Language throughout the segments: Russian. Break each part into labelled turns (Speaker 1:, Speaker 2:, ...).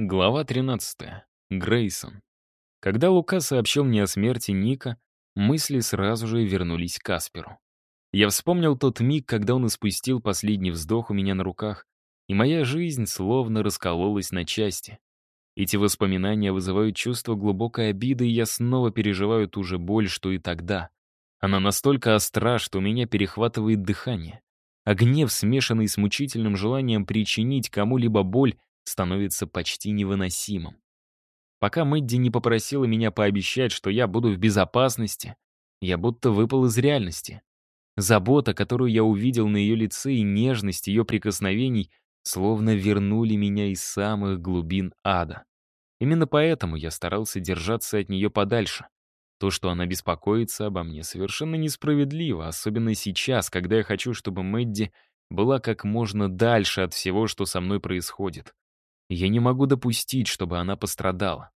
Speaker 1: Глава 13. Грейсон. Когда Лука сообщил мне о смерти Ника, мысли сразу же вернулись к Касперу. Я вспомнил тот миг, когда он испустил последний вздох у меня на руках, и моя жизнь словно раскололась на части. Эти воспоминания вызывают чувство глубокой обиды, и я снова переживаю ту же боль, что и тогда. Она настолько остра, что у меня перехватывает дыхание. А гнев, смешанный с мучительным желанием причинить кому-либо боль, становится почти невыносимым. Пока Мэдди не попросила меня пообещать, что я буду в безопасности, я будто выпал из реальности. Забота, которую я увидел на ее лице, и нежность ее прикосновений словно вернули меня из самых глубин ада. Именно поэтому я старался держаться от нее подальше. То, что она беспокоится обо мне, совершенно несправедливо, особенно сейчас, когда я хочу, чтобы Мэдди была как можно дальше от всего, что со мной происходит. Я не могу допустить, чтобы она пострадала.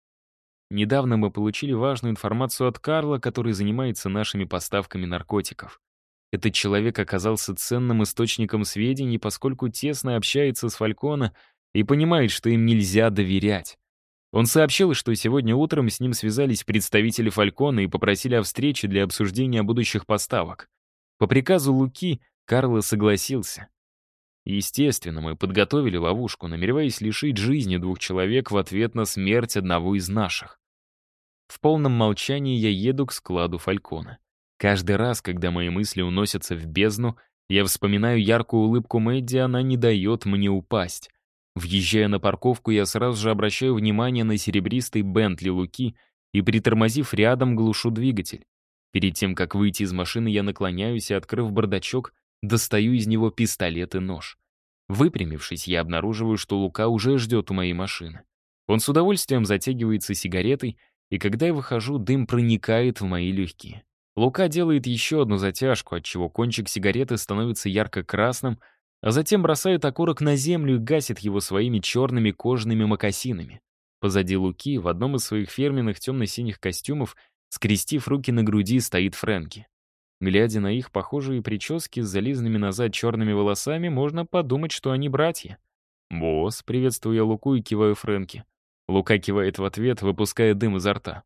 Speaker 1: Недавно мы получили важную информацию от Карла, который занимается нашими поставками наркотиков. Этот человек оказался ценным источником сведений, поскольку тесно общается с Фалькона и понимает, что им нельзя доверять. Он сообщил, что сегодня утром с ним связались представители Фалькона и попросили о встрече для обсуждения будущих поставок. По приказу Луки Карло согласился. Естественно, мы подготовили ловушку, намереваясь лишить жизни двух человек в ответ на смерть одного из наших. В полном молчании я еду к складу Фалькона. Каждый раз, когда мои мысли уносятся в бездну, я вспоминаю яркую улыбку Мэдди, она не дает мне упасть. Въезжая на парковку, я сразу же обращаю внимание на серебристый Бентли Луки и, притормозив рядом, глушу двигатель. Перед тем, как выйти из машины, я наклоняюсь и, открыв бардачок, достаю из него пистолет и нож. Выпрямившись, я обнаруживаю, что Лука уже ждет у моей машины. Он с удовольствием затягивается сигаретой, и когда я выхожу, дым проникает в мои легкие. Лука делает еще одну затяжку, отчего кончик сигареты становится ярко-красным, а затем бросает окурок на землю и гасит его своими черными кожаными мокасинами. Позади Луки, в одном из своих фирменных темно-синих костюмов, скрестив руки на груди, стоит Фрэнки. Глядя на их похожие прически с зализанными назад черными волосами, можно подумать, что они братья. «Босс», — приветствую я Луку и киваю Фрэнки. Лука кивает в ответ, выпуская дым изо рта.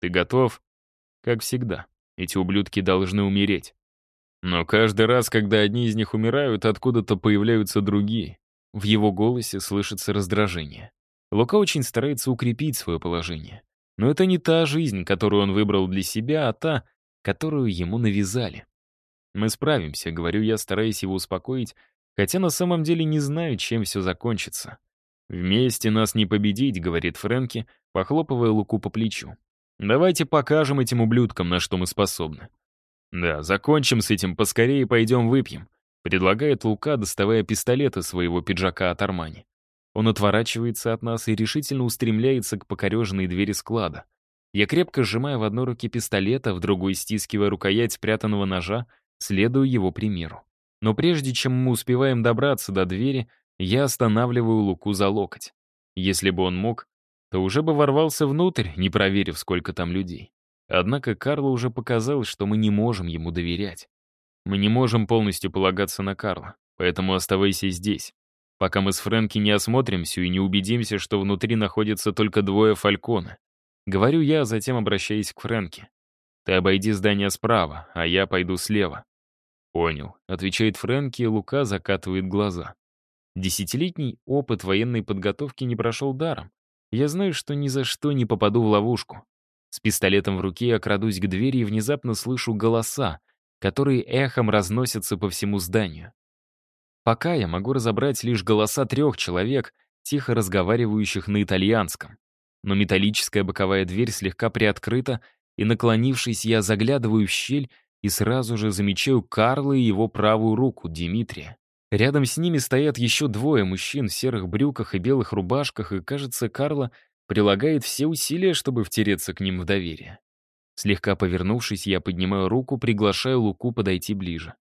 Speaker 1: «Ты готов?» «Как всегда. Эти ублюдки должны умереть». Но каждый раз, когда одни из них умирают, откуда-то появляются другие. В его голосе слышится раздражение. Лука очень старается укрепить свое положение. Но это не та жизнь, которую он выбрал для себя, а та, которую ему навязали. «Мы справимся», — говорю я, стараясь его успокоить, хотя на самом деле не знаю, чем все закончится. «Вместе нас не победить», — говорит Фрэнки, похлопывая Луку по плечу. «Давайте покажем этим ублюдкам, на что мы способны». «Да, закончим с этим поскорее пойдем выпьем», — предлагает Лука, доставая пистолет из своего пиджака от Армани. Он отворачивается от нас и решительно устремляется к покореженной двери склада. Я крепко сжимаю в одной руке пистолет, а в другой стискивая рукоять спрятанного ножа, следую его примеру. Но прежде чем мы успеваем добраться до двери, я останавливаю Луку за локоть. Если бы он мог, то уже бы ворвался внутрь, не проверив, сколько там людей. Однако Карлу уже показал, что мы не можем ему доверять. Мы не можем полностью полагаться на Карла, поэтому оставайся здесь, пока мы с Фрэнки не осмотримся и не убедимся, что внутри находятся только двое фалькона. Говорю я, затем обращаясь к Фрэнке. «Ты обойди здание справа, а я пойду слева». «Понял», — отвечает Фрэнки, и Лука закатывает глаза. Десятилетний опыт военной подготовки не прошел даром. Я знаю, что ни за что не попаду в ловушку. С пистолетом в руке я крадусь к двери и внезапно слышу голоса, которые эхом разносятся по всему зданию. Пока я могу разобрать лишь голоса трех человек, тихо разговаривающих на итальянском но металлическая боковая дверь слегка приоткрыта, и, наклонившись, я заглядываю в щель и сразу же замечаю Карла и его правую руку, Дмитрия. Рядом с ними стоят еще двое мужчин в серых брюках и белых рубашках, и, кажется, Карла прилагает все усилия, чтобы втереться к ним в доверие. Слегка повернувшись, я поднимаю руку, приглашаю Луку подойти ближе.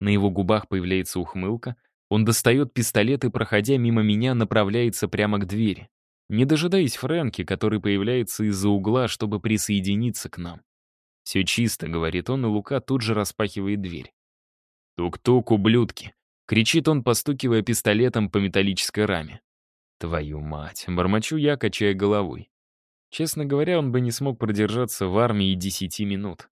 Speaker 1: На его губах появляется ухмылка, он достает пистолет и, проходя мимо меня, направляется прямо к двери не дожидаясь Фрэнки, который появляется из-за угла, чтобы присоединиться к нам. «Все чисто», — говорит он, и Лука тут же распахивает дверь. «Тук-тук, ублюдки!» — кричит он, постукивая пистолетом по металлической раме. Твою мать, бормочу я, качая головой. Честно говоря, он бы не смог продержаться в армии десяти минут.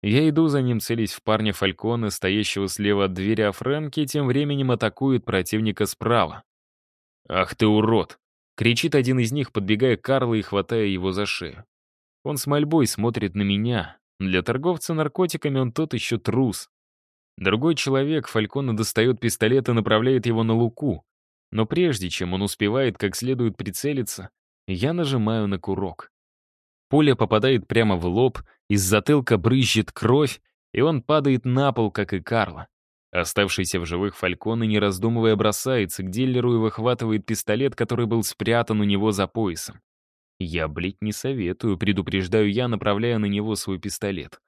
Speaker 1: Я иду за ним, целясь в парня Фалькона, стоящего слева от двери, а Фрэнки тем временем атакует противника справа. «Ах ты урод!» — кричит один из них, подбегая к Карлу и хватая его за шею. Он с мольбой смотрит на меня. Для торговца наркотиками он тот еще трус. Другой человек Фалькона достает пистолет и направляет его на Луку. Но прежде чем он успевает как следует прицелиться, я нажимаю на курок. Пуля попадает прямо в лоб, из затылка брызжет кровь, и он падает на пол, как и Карла. Оставшийся в живых Фалькона, не раздумывая, бросается к дилеру и выхватывает пистолет, который был спрятан у него за поясом. Я, блядь, не советую, предупреждаю я, направляя на него свой пистолет.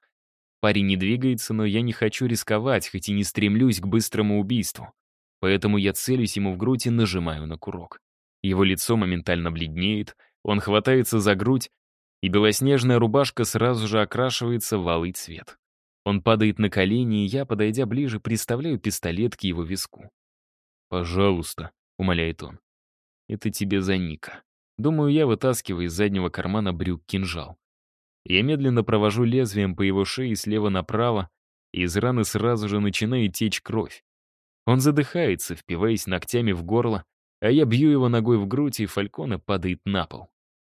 Speaker 1: Парень не двигается, но я не хочу рисковать, хоть и не стремлюсь к быстрому убийству. Поэтому я целюсь ему в грудь и нажимаю на курок. Его лицо моментально бледнеет, он хватается за грудь, и белоснежная рубашка сразу же окрашивается в алый цвет. Он падает на колени, и я, подойдя ближе, приставляю пистолет к его виску. «Пожалуйста», — умоляет он. «Это тебе за Ника». Думаю, я вытаскиваю из заднего кармана брюк кинжал. Я медленно провожу лезвием по его шее слева направо, и из раны сразу же начинает течь кровь. Он задыхается, впиваясь ногтями в горло, а я бью его ногой в грудь, и Фалькона падает на пол.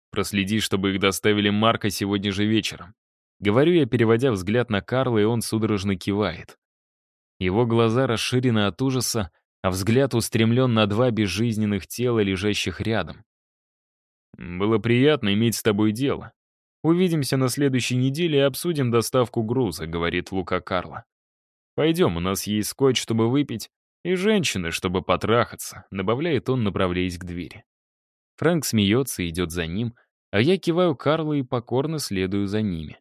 Speaker 1: Проследи, чтобы их доставили Марка сегодня же вечером. Говорю я, переводя взгляд на Карла, и он судорожно кивает. Его глаза расширены от ужаса, а взгляд устремлен на два безжизненных тела, лежащих рядом. «Было приятно иметь с тобой дело. Увидимся на следующей неделе и обсудим доставку груза», — говорит Лука Карла. «Пойдем, у нас есть скотч, чтобы выпить, и женщины, чтобы потрахаться», — добавляет он, направляясь к двери. Фрэнк смеется и идет за ним, а я киваю Карлу и покорно следую за ними.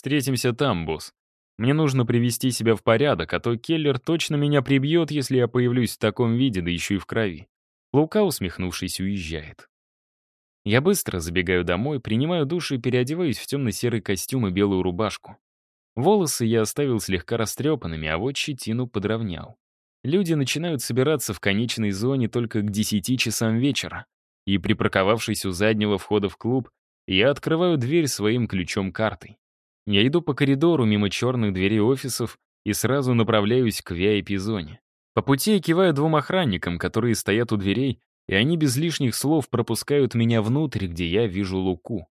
Speaker 1: «Встретимся там, босс. Мне нужно привести себя в порядок, а то Келлер точно меня прибьет, если я появлюсь в таком виде, да еще и в крови». Лука, усмехнувшись, уезжает. Я быстро забегаю домой, принимаю душ и переодеваюсь в темно-серый костюм и белую рубашку. Волосы я оставил слегка растрепанными, а вот щетину подровнял. Люди начинают собираться в конечной зоне только к 10 часам вечера. И припарковавшись у заднего входа в клуб, я открываю дверь своим ключом-картой. Я иду по коридору мимо черных дверей офисов и сразу направляюсь к VIP-зоне. По пути я киваю двум охранникам, которые стоят у дверей и они без лишних слов пропускают меня внутрь, где я вижу Луку.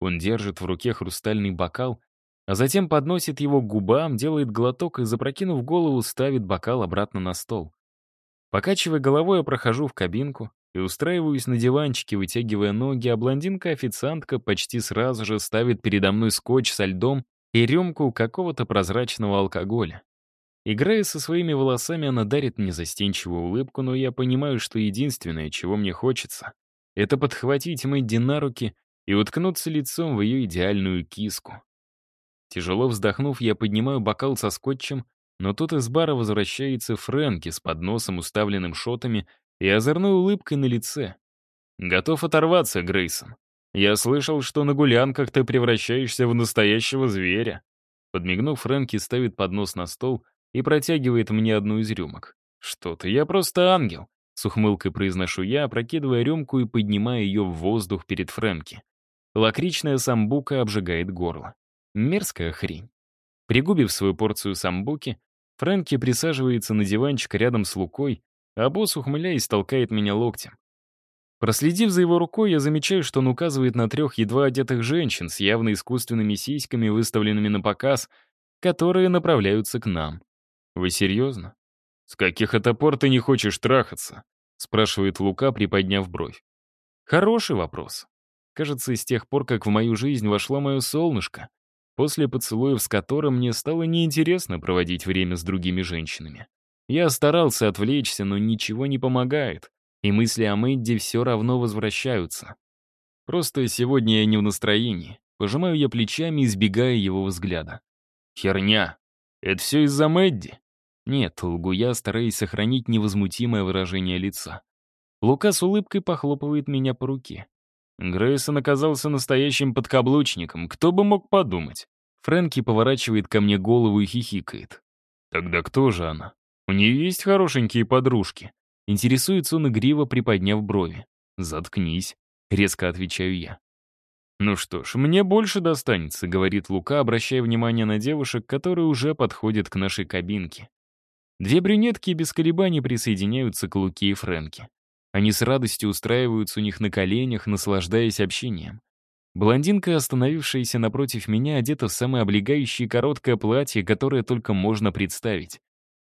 Speaker 1: Он держит в руке хрустальный бокал, а затем подносит его к губам, делает глоток и, запрокинув голову, ставит бокал обратно на стол. Покачивая головой, я прохожу в кабинку и устраиваюсь на диванчике, вытягивая ноги, а блондинка-официантка почти сразу же ставит передо мной скотч со льдом и рюмку какого-то прозрачного алкоголя. Играя со своими волосами, она дарит мне застенчивую улыбку, но я понимаю, что единственное, чего мне хочется, это подхватить Мэдди на руки и уткнуться лицом в ее идеальную киску. Тяжело вздохнув, я поднимаю бокал со скотчем, но тут из бара возвращается Фрэнки с подносом, уставленным шотами, и озорной улыбкой на лице. «Готов оторваться, Грейсон. Я слышал, что на гулянках ты превращаешься в настоящего зверя». Подмигнув, Фрэнки ставит поднос на стол, и протягивает мне одну из рюмок. «Что ты, я просто ангел!» С ухмылкой произношу я, опрокидывая рюмку и поднимая ее в воздух перед Фрэнки. Лакричная самбука обжигает горло. Мерзкая хрень. Пригубив свою порцию самбуки, Фрэнки присаживается на диванчик рядом с Лукой, а босс, ухмыляясь, толкает меня локтем. Проследив за его рукой, я замечаю, что он указывает на трех едва одетых женщин с явно искусственными сиськами, выставленными на показ, которые направляются к нам. «Вы серьезно? С каких это пор ты не хочешь трахаться?» спрашивает Лука, приподняв бровь. Хороший вопрос. Кажется, с тех пор, как в мою жизнь вошло мое солнышко, после поцелуев с которым мне стало неинтересно проводить время с другими женщинами. Я старался отвлечься, но ничего не помогает, и мысли о Мэдди все равно возвращаются. Просто сегодня я не в настроении. Пожимаю я плечами, избегая его взгляда. Херня. Это все из-за Мэдди. Нет, лгу я, стараясь сохранить невозмутимое выражение лица. Лука с улыбкой похлопывает меня по руке. Грейсон оказался настоящим подкаблучником, кто бы мог подумать. Фрэнки поворачивает ко мне голову и хихикает. Тогда кто же она? У нее есть хорошенькие подружки. Интересуется он игриво, приподняв брови. «Заткнись», — резко отвечаю я. «Ну что ж, мне больше достанется», — говорит Лука, обращая внимание на девушек, которые уже подходят к нашей кабинке. Две брюнетки без колебаний присоединяются к Луке и Фрэнке. Они с радостью устраиваются у них на коленях, наслаждаясь общением. Блондинка, остановившаяся напротив меня, одета в самое облегающее короткое платье, которое только можно представить.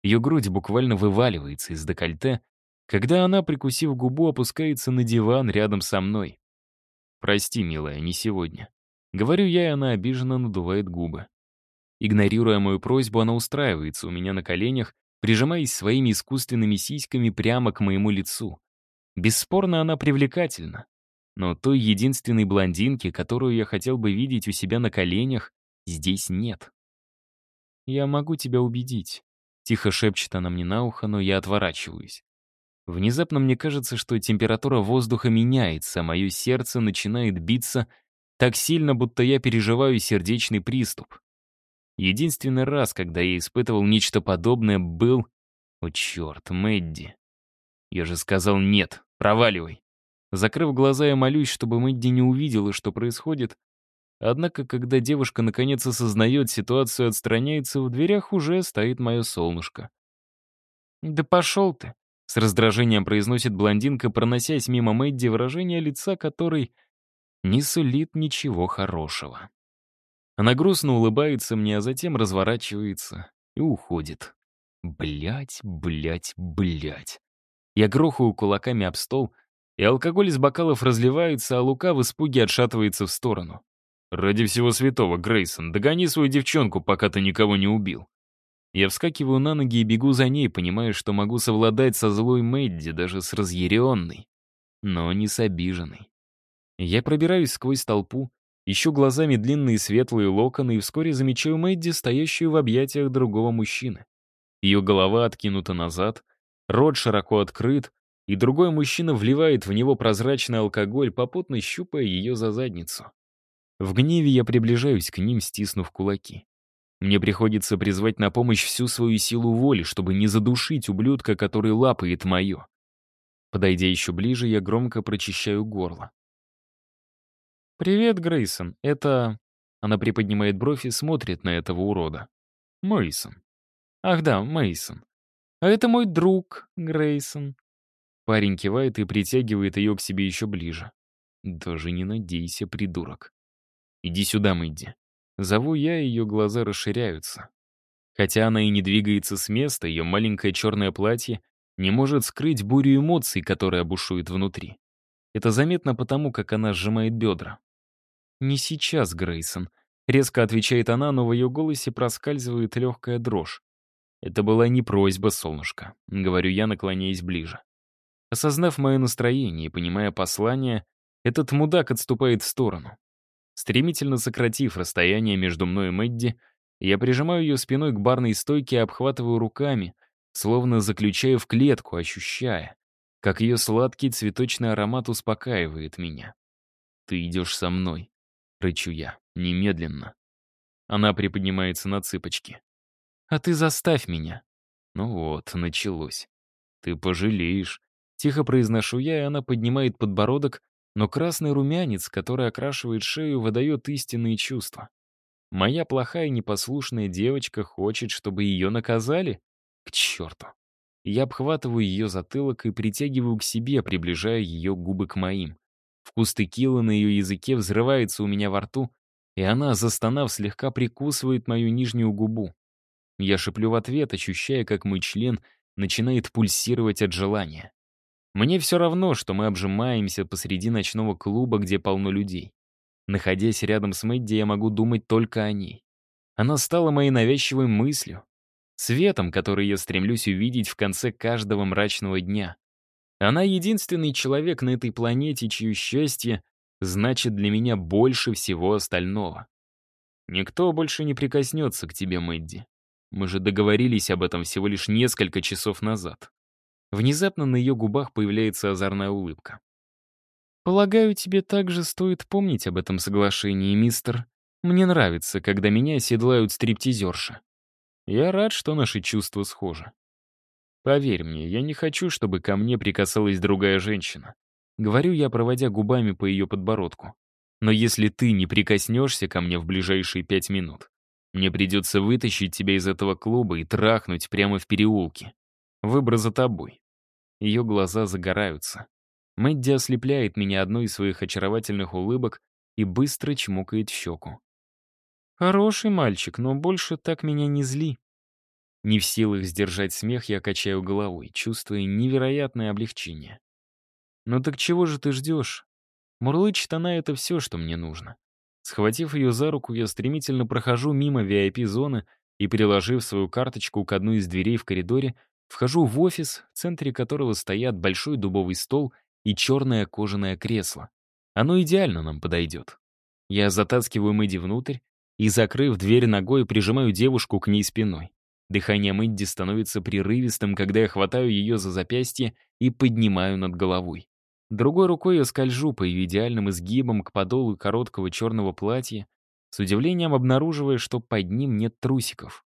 Speaker 1: Ее грудь буквально вываливается из декольте, когда она, прикусив губу, опускается на диван рядом со мной. «Прости, милая, не сегодня». Говорю я, и она обиженно надувает губы. Игнорируя мою просьбу, она устраивается у меня на коленях, прижимаясь своими искусственными сиськами прямо к моему лицу. Бесспорно, она привлекательна. Но той единственной блондинки, которую я хотел бы видеть у себя на коленях, здесь нет. «Я могу тебя убедить», — тихо шепчет она мне на ухо, но я отворачиваюсь. Внезапно мне кажется, что температура воздуха меняется, а мое сердце начинает биться так сильно, будто я переживаю сердечный приступ. Единственный раз, когда я испытывал нечто подобное, был... О, черт, Мэдди. Я же сказал нет, проваливай. Закрыв глаза, я молюсь, чтобы Мэдди не увидела, что происходит. Однако, когда девушка наконец осознает ситуацию отстраняется, в дверях уже стоит мое солнышко. «Да пошел ты!» С раздражением произносит блондинка, проносясь мимо Мэдди, выражение лица которой не сулит ничего хорошего. Она грустно улыбается мне, а затем разворачивается и уходит. Блять, блять, блять. Я грохаю кулаками об стол, и алкоголь из бокалов разливается, а Лука в испуге отшатывается в сторону. «Ради всего святого, Грейсон, догони свою девчонку, пока ты никого не убил». Я вскакиваю на ноги и бегу за ней, понимая, что могу совладать со злой Мэдди, даже с разъяренной, но не с обиженной. Я пробираюсь сквозь толпу, ищу глазами длинные светлые локоны и вскоре замечаю Мэдди, стоящую в объятиях другого мужчины. Ее голова откинута назад, рот широко открыт, и другой мужчина вливает в него прозрачный алкоголь, попутно щупая ее за задницу. В гневе я приближаюсь к ним, стиснув кулаки. Мне приходится призвать на помощь всю свою силу воли, чтобы не задушить ублюдка, который лапает мое. Подойдя еще ближе, я громко прочищаю горло. «Привет, Грейсон. Это...» Она приподнимает бровь и смотрит на этого урода. Мейсон. «Ах да, Мейсон. А это мой друг, Грейсон». Парень кивает и притягивает ее к себе еще ближе. «Даже не надейся, придурок. Иди сюда, Мэдди. Зову я, ее глаза расширяются. Хотя она и не двигается с места, ее маленькое черное платье не может скрыть бурю эмоций, которая бушует внутри. Это заметно потому, как она сжимает бедра. «Не сейчас, Грейсон», — резко отвечает она, но в ее голосе проскальзывает легкая дрожь. «Это была не просьба, солнышко», — говорю я, наклоняясь ближе. Осознав мое настроение и понимая послание, этот мудак отступает в сторону. Стремительно сократив расстояние между мной и Мэдди, я прижимаю ее спиной к барной стойке и обхватываю руками, словно заключаю в клетку, ощущая, как ее сладкий цветочный аромат успокаивает меня. «Ты идешь со мной», — рычу я, немедленно. Она приподнимается на цыпочки. «А ты заставь меня». Ну вот, началось. «Ты пожалеешь», — тихо произношу я, и она поднимает подбородок, но красный румянец, который окрашивает шею, выдает истинные чувства. Моя плохая непослушная девочка хочет, чтобы ее наказали? К черту. Я обхватываю ее затылок и притягиваю к себе, приближая ее губы к моим. Вкус текилы на ее языке взрывается у меня во рту, и она, застонав, слегка прикусывает мою нижнюю губу. Я шеплю в ответ, ощущая, как мой член начинает пульсировать от желания. Мне все равно, что мы обжимаемся посреди ночного клуба, где полно людей. Находясь рядом с Мэдди, я могу думать только о ней. Она стала моей навязчивой мыслью, светом, который я стремлюсь увидеть в конце каждого мрачного дня. Она единственный человек на этой планете, чье счастье значит для меня больше всего остального. Никто больше не прикоснется к тебе, Мэдди. Мы же договорились об этом всего лишь несколько часов назад. Внезапно на ее губах появляется озорная улыбка. «Полагаю, тебе также стоит помнить об этом соглашении, мистер. Мне нравится, когда меня седлают стриптизерши. Я рад, что наши чувства схожи. Поверь мне, я не хочу, чтобы ко мне прикасалась другая женщина. Говорю я, проводя губами по ее подбородку. Но если ты не прикоснешься ко мне в ближайшие пять минут, мне придется вытащить тебя из этого клуба и трахнуть прямо в переулке. Выбор за тобой. Ее глаза загораются. Мэдди ослепляет меня одной из своих очаровательных улыбок и быстро чмокает щеку. «Хороший мальчик, но больше так меня не зли». Не в силах сдержать смех, я качаю головой, чувствуя невероятное облегчение. «Ну так чего же ты ждешь? Мурлычет она — это все, что мне нужно. Схватив ее за руку, я стремительно прохожу мимо VIP-зоны и, приложив свою карточку к одной из дверей в коридоре, вхожу в офис, в центре которого стоят большой дубовый стол и черное кожаное кресло. Оно идеально нам подойдет. Я затаскиваю Мэдди внутрь и, закрыв дверь ногой, прижимаю девушку к ней спиной. Дыхание Мэдди становится прерывистым, когда я хватаю ее за запястье и поднимаю над головой. Другой рукой я скольжу по ее идеальным изгибам к подолу короткого черного платья, с удивлением обнаруживая, что под ним нет трусиков.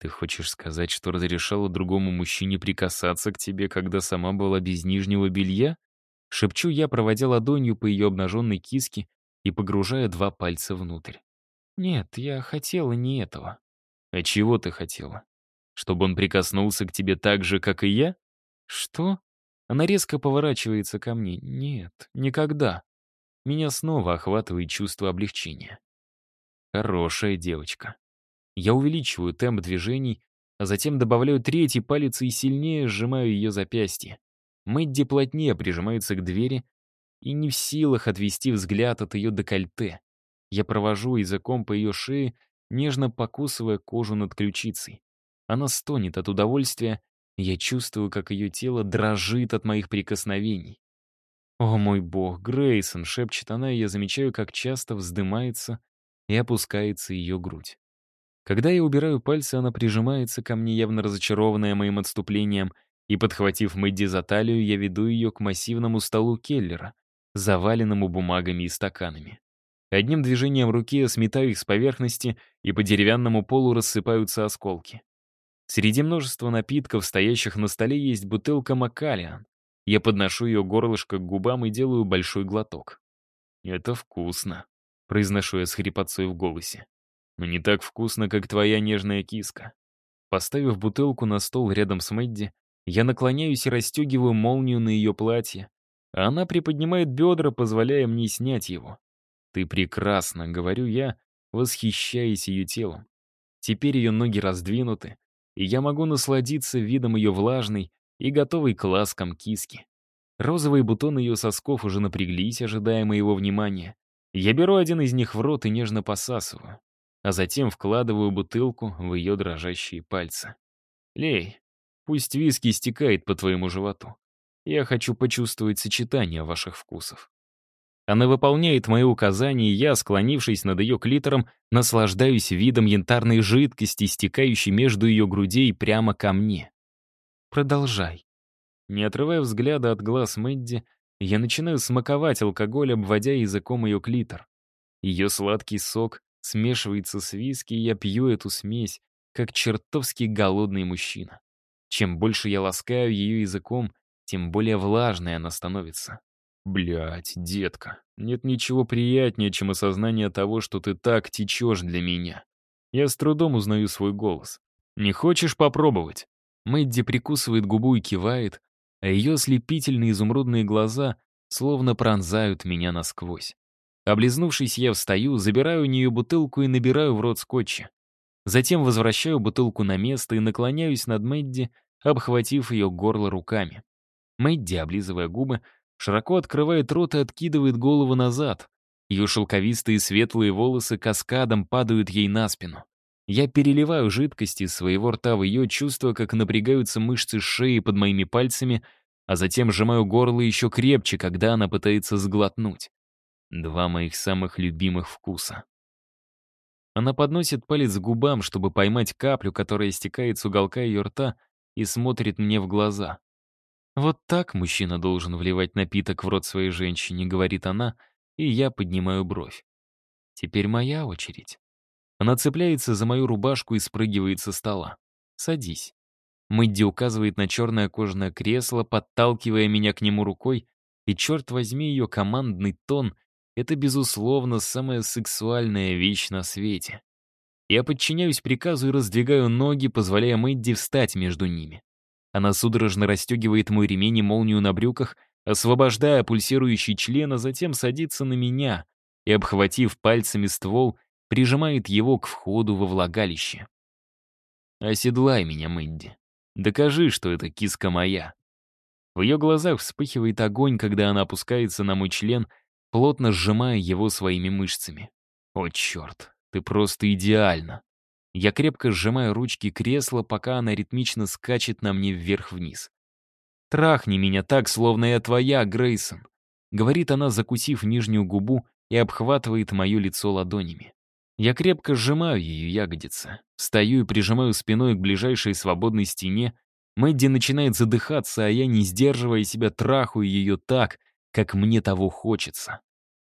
Speaker 1: «Ты хочешь сказать, что разрешала другому мужчине прикасаться к тебе, когда сама была без нижнего белья?» Шепчу я, проводя ладонью по ее обнаженной киске и погружая два пальца внутрь. «Нет, я хотела не этого». «А чего ты хотела? Чтобы он прикоснулся к тебе так же, как и я?» «Что?» Она резко поворачивается ко мне. Нет, никогда. Меня снова охватывает чувство облегчения. Хорошая девочка. Я увеличиваю темп движений, а затем добавляю третий палец и сильнее сжимаю ее запястье. Мэдди плотнее прижимается к двери и не в силах отвести взгляд от ее декольте. Я провожу языком по ее шее, нежно покусывая кожу над ключицей. Она стонет от удовольствия, я чувствую, как ее тело дрожит от моих прикосновений. «О мой бог, Грейсон!» — шепчет она, и я замечаю, как часто вздымается и опускается ее грудь. Когда я убираю пальцы, она прижимается ко мне, явно разочарованная моим отступлением, и, подхватив Мэдди за талию, я веду ее к массивному столу Келлера, заваленному бумагами и стаканами. Одним движением руки я сметаю их с поверхности, и по деревянному полу рассыпаются осколки. Среди множества напитков, стоящих на столе, есть бутылка Макалиан. Я подношу ее горлышко к губам и делаю большой глоток. «Это вкусно», — произношу я с хрипотцой в голосе. «Но не так вкусно, как твоя нежная киска». Поставив бутылку на стол рядом с Мэдди, я наклоняюсь и расстегиваю молнию на ее платье, а она приподнимает бедра, позволяя мне снять его. «Ты прекрасна», — говорю я, восхищаясь ее телом. Теперь ее ноги раздвинуты, и я могу насладиться видом ее влажной и готовой к ласкам киски. Розовые бутоны ее сосков уже напряглись, ожидая моего внимания. Я беру один из них в рот и нежно посасываю, а затем вкладываю бутылку в ее дрожащие пальцы. «Лей, пусть виски стекает по твоему животу. Я хочу почувствовать сочетание ваших вкусов». Она выполняет мои указания, и я, склонившись над ее клитором, наслаждаюсь видом янтарной жидкости, стекающей между ее грудей прямо ко мне. Продолжай. Не отрывая взгляда от глаз Мэдди, я начинаю смаковать алкоголь, обводя языком ее клитор. Ее сладкий сок смешивается с виски, и я пью эту смесь, как чертовски голодный мужчина. Чем больше я ласкаю ее языком, тем более влажной она становится. Блять, детка, нет ничего приятнее, чем осознание того, что ты так течешь для меня. Я с трудом узнаю свой голос. Не хочешь попробовать? Мэдди прикусывает губу и кивает, а ее слепительные изумрудные глаза словно пронзают меня насквозь. Облизнувшись, я встаю, забираю у нее бутылку и набираю в рот скотча. Затем возвращаю бутылку на место и наклоняюсь над Мэдди, обхватив ее горло руками. Мэдди, облизывая губы, широко открывает рот и откидывает голову назад. Ее шелковистые светлые волосы каскадом падают ей на спину. Я переливаю жидкость из своего рта в ее, чувствуя, как напрягаются мышцы шеи под моими пальцами, а затем сжимаю горло еще крепче, когда она пытается сглотнуть. Два моих самых любимых вкуса. Она подносит палец к губам, чтобы поймать каплю, которая стекает с уголка ее рта, и смотрит мне в глаза. «Вот так мужчина должен вливать напиток в рот своей женщине», — говорит она, и я поднимаю бровь. «Теперь моя очередь». Она цепляется за мою рубашку и спрыгивает со стола. «Садись». Мэдди указывает на черное кожаное кресло, подталкивая меня к нему рукой, И черт возьми, ее командный тон — это, безусловно, самая сексуальная вещь на свете. Я подчиняюсь приказу и раздвигаю ноги, позволяя Мэдди встать между ними. Она судорожно расстегивает мой ремень и молнию на брюках, освобождая пульсирующий член, а затем садится на меня и, обхватив пальцами ствол, прижимает его к входу во влагалище. «Оседлай меня, Мэдди. Докажи, что эта киска моя». В ее глазах вспыхивает огонь, когда она опускается на мой член, плотно сжимая его своими мышцами. «О, черт, ты просто идеально!» Я крепко сжимаю ручки кресла, пока она ритмично скачет на мне вверх-вниз. «Трахни меня так, словно я твоя, Грейсон», — говорит она, закусив нижнюю губу и обхватывает мое лицо ладонями. Я крепко сжимаю ее ягодицы, встаю и прижимаю спиной к ближайшей свободной стене. Мэдди начинает задыхаться, а я, не сдерживая себя, трахаю ее так, как мне того хочется.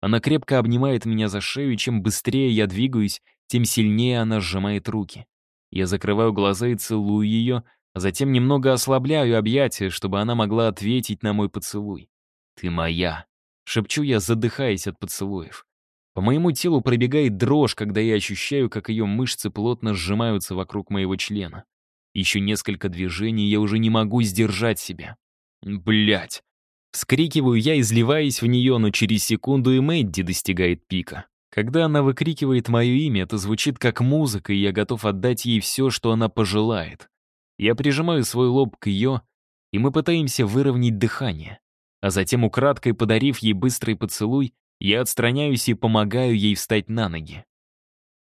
Speaker 1: Она крепко обнимает меня за шею, и чем быстрее я двигаюсь, тем сильнее она сжимает руки. Я закрываю глаза и целую ее, а затем немного ослабляю объятия, чтобы она могла ответить на мой поцелуй. «Ты моя», — шепчу я, задыхаясь от поцелуев. По моему телу пробегает дрожь, когда я ощущаю, как ее мышцы плотно сжимаются вокруг моего члена. Еще несколько движений, я уже не могу сдержать себя. Блять. Вскрикиваю я, изливаясь в нее, но через секунду и Мэдди достигает пика. Когда она выкрикивает мое имя, это звучит как музыка, и я готов отдать ей все, что она пожелает. Я прижимаю свой лоб к ее, и мы пытаемся выровнять дыхание. А затем, украдкой подарив ей быстрый поцелуй, я отстраняюсь и помогаю ей встать на ноги.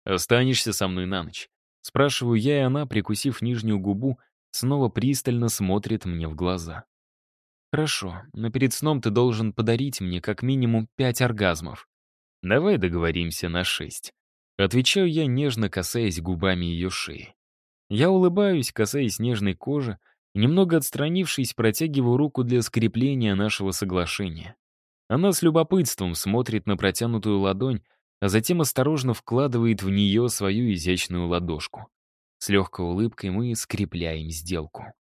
Speaker 1: «Останешься со мной на ночь?» Спрашиваю я, и она, прикусив нижнюю губу, снова пристально смотрит мне в глаза. «Хорошо, но перед сном ты должен подарить мне как минимум пять оргазмов. Давай договоримся на шесть». Отвечаю я, нежно касаясь губами ее шеи. Я улыбаюсь, касаясь нежной кожи, немного отстранившись, протягиваю руку для скрепления нашего соглашения. Она с любопытством смотрит на протянутую ладонь, а затем осторожно вкладывает в нее свою изящную ладошку. С легкой улыбкой мы скрепляем сделку.